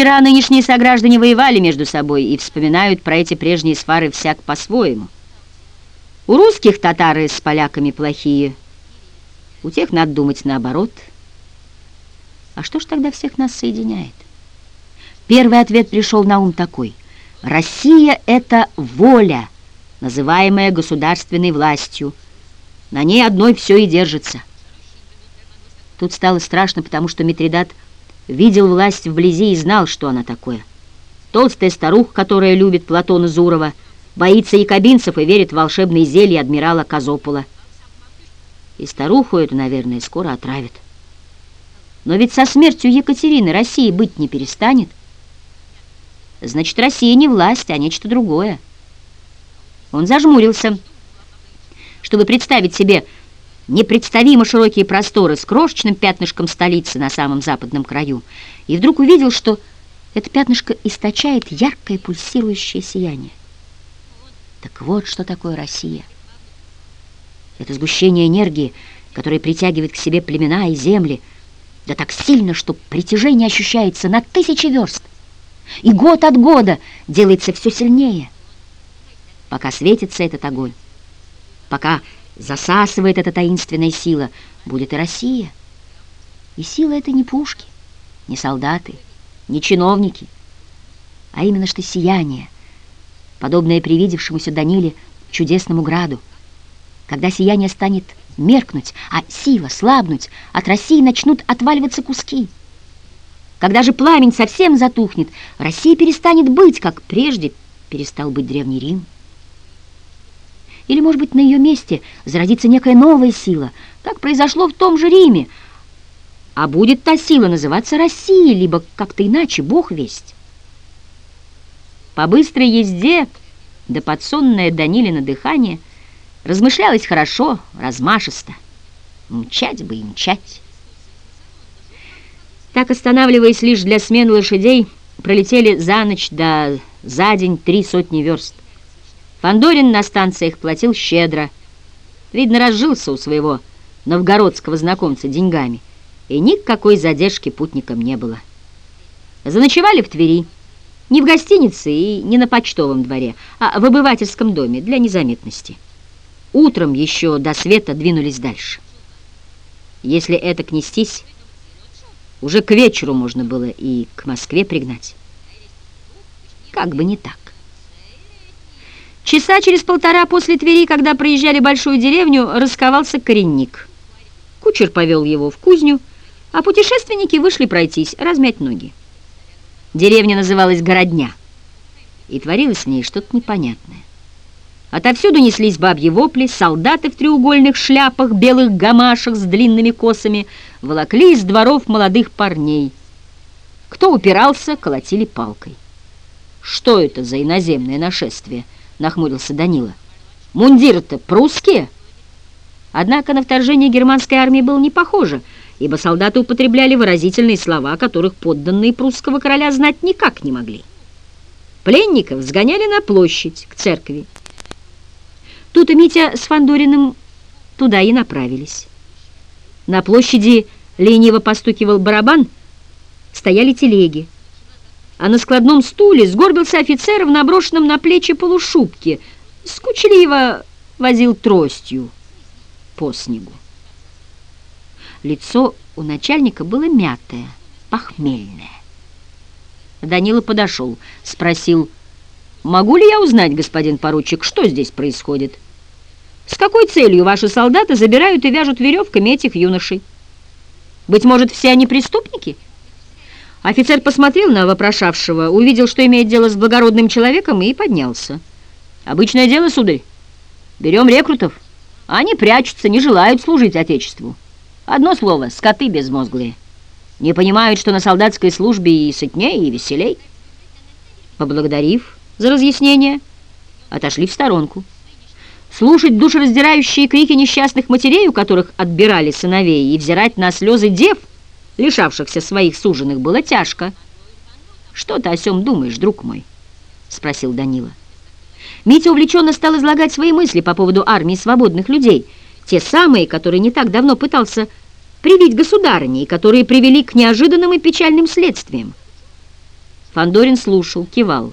Вчера нынешние сограждане воевали между собой и вспоминают про эти прежние свары всяк по-своему. У русских татары с поляками плохие, у тех надо думать наоборот. А что ж тогда всех нас соединяет? Первый ответ пришел на ум такой. Россия — это воля, называемая государственной властью. На ней одной все и держится. Тут стало страшно, потому что Митридат видел власть вблизи и знал, что она такое. Толстая старуха, которая любит Платона Зурова, боится якобинцев и верит в волшебные зелья адмирала Казопола. И старуху эту, наверное, скоро отравят. Но ведь со смертью Екатерины Россия быть не перестанет. Значит, Россия не власть, а нечто другое. Он зажмурился, чтобы представить себе непредставимо широкие просторы с крошечным пятнышком столицы на самом западном краю, и вдруг увидел, что это пятнышко источает яркое пульсирующее сияние. Так вот, что такое Россия. Это сгущение энергии, которое притягивает к себе племена и земли, да так сильно, что притяжение ощущается на тысячи верст, и год от года делается все сильнее. Пока светится этот огонь, пока засасывает эта таинственная сила, будет и Россия. И сила это не пушки, не солдаты, не чиновники, а именно что сияние, подобное привидевшемуся Даниле чудесному граду. Когда сияние станет меркнуть, а сила слабнуть, от России начнут отваливаться куски. Когда же пламень совсем затухнет, Россия перестанет быть, как прежде перестал быть Древний Рим. Или, может быть, на ее месте зародится некая новая сила, как произошло в том же Риме. А будет та сила называться Россией, либо как-то иначе, Бог весть. По быстрой езде, да подсонное Данилина дыхание, размышлялось хорошо, размашисто. Мчать бы и мчать. Так, останавливаясь лишь для смены лошадей, пролетели за ночь да за день три сотни верст. Фандорин на станциях платил щедро. Видно, разжился у своего новгородского знакомца деньгами, и никакой задержки путникам не было. Заночевали в Твери, не в гостинице и не на почтовом дворе, а в обывательском доме для незаметности. Утром еще до света двинулись дальше. Если это кнестись, уже к вечеру можно было и к Москве пригнать. Как бы не так. Часа через полтора после Твери, когда проезжали большую деревню, расковался коренник. Кучер повел его в кузню, а путешественники вышли пройтись, размять ноги. Деревня называлась Городня, и творилось в ней что-то непонятное. Отовсюду неслись бабьи вопли, солдаты в треугольных шляпах, белых гамашах с длинными косами волокли из дворов молодых парней. Кто упирался, колотили палкой. Что это за иноземное нашествие? Нахмурился Данила. «Мундиры-то прусские?» Однако на вторжение германской армии было не похоже, ибо солдаты употребляли выразительные слова, которых подданные прусского короля знать никак не могли. Пленников сгоняли на площадь, к церкви. Тут и Митя с Фандориным туда и направились. На площади лениво постукивал барабан, стояли телеги а на складном стуле сгорбился офицер в наброшенном на плечи полушубке, скучливо возил тростью по снегу. Лицо у начальника было мятое, похмельное. Данила подошел, спросил, «Могу ли я узнать, господин поручик, что здесь происходит? С какой целью ваши солдаты забирают и вяжут веревками этих юношей? Быть может, все они преступники?» Офицер посмотрел на вопрошавшего, увидел, что имеет дело с благородным человеком, и поднялся. «Обычное дело, сударь. Берем рекрутов. Они прячутся, не желают служить Отечеству. Одно слово — скоты безмозглые. Не понимают, что на солдатской службе и сытнее, и веселей». Поблагодарив за разъяснение, отошли в сторонку. Слушать душераздирающие крики несчастных матерей, у которых отбирали сыновей, и взирать на слезы дев — лишавшихся своих суженых, было тяжко. «Что ты о сём думаешь, друг мой?» — спросил Данила. Митя увлеченно стал излагать свои мысли по поводу армии свободных людей, те самые, которые не так давно пытался привить государыне и которые привели к неожиданным и печальным следствиям. Фандорин слушал, кивал.